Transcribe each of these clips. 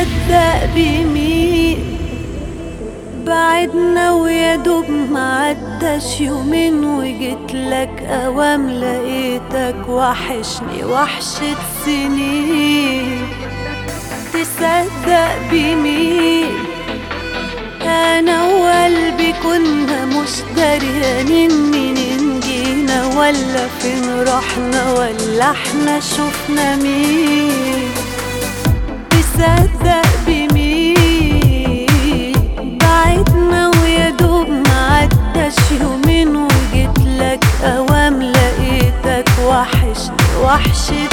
تصدق بمين؟ بعدنا ويا دوب معداش يومين وجيت لك أوام لقيتك وحشني وحشة سنين. تصدق بمين؟ أنا وقلبي كنا مش دريانين منين جينا ولا فين رحنا ولا إحنا شفنا مين؟ وحشة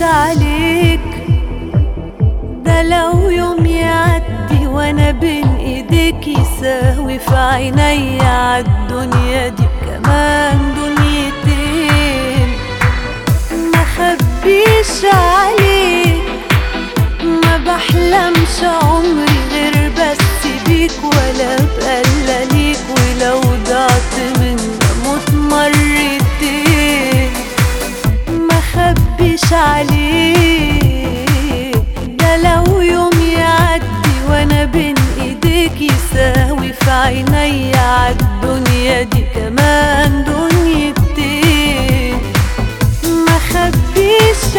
خبش عليك. ده لو يوم يعدي وأنا بين إيديك يساوي في عيني عالدنيا دي كمان دنيتين. ما خبيش عليك ما بحلمش عمري غير بس بيك ولا بقلى ليك ولو ضعت عليك ده لو يوم يعدي وأنا بين ايديك يساوي في عيني عالدنيا دي كمان دنيتين ما خبيش